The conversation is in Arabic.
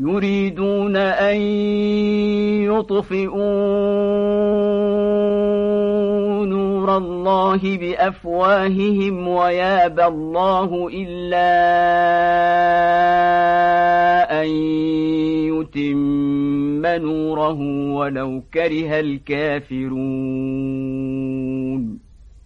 يريدون أن يطفئوا نور الله بأفواههم ويابى الله إلا أن يتم نوره ولو كره الكافرون